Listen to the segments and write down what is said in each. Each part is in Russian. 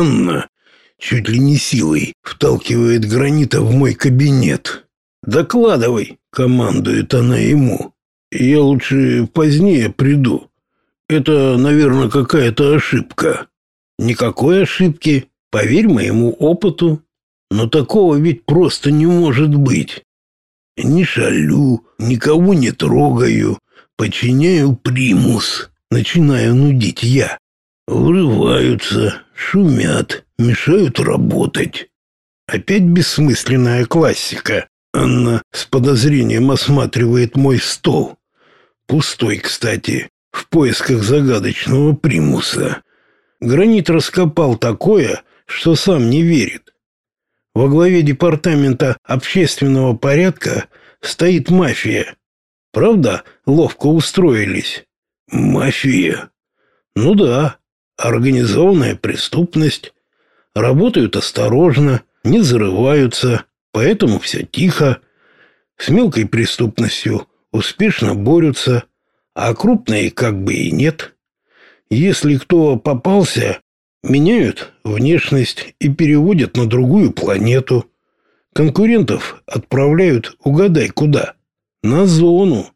Анна чуть ли не силой вталкивает гранита в мой кабинет. «Докладывай», — командует она ему. «Я лучше позднее приду. Это, наверное, какая-то ошибка». «Никакой ошибки, поверь моему опыту. Но такого ведь просто не может быть. Не шалю, никого не трогаю, подчиняю примус, начинаю нудить я. Врываются, шумят, мешают работать. Опять бессмысленная классика. Анна с подозрением осматривает мой стол. Пустой, кстати, в поисках загадочного примуса. Гранит раскопал такое, что сам не верит. Во главе департамента общественного порядка стоит мафия. Правда, ловко устроились? Мафия? Ну да, организованная преступность. Работают осторожно, не взрываются, поэтому все тихо. С мелкой преступностью успешно борются, а крупной как бы и нет. Если кто попался, меняют внешность и переводят на другую планету. Конкурентов отправляют угадай куда. На зону.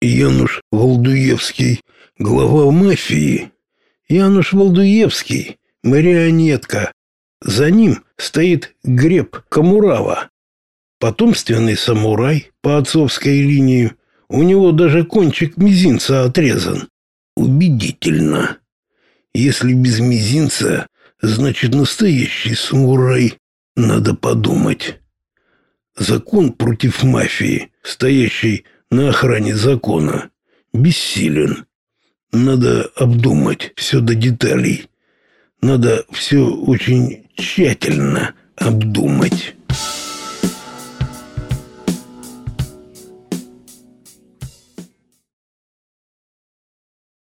Януш Волдуевский, глава мафии. Януш Волдуевский, марионетка. За ним стоит Греб Камурава, потомственный самурай по отцовской линии. У него даже кончик мизинца отрезан. Убедительно. Если без мизинца, значит настоящий самурай. Надо подумать. Закон против мафии, стоящий на охране закона, бессилен. Надо обдумать все до деталей. Надо все очень тщательно обдумать.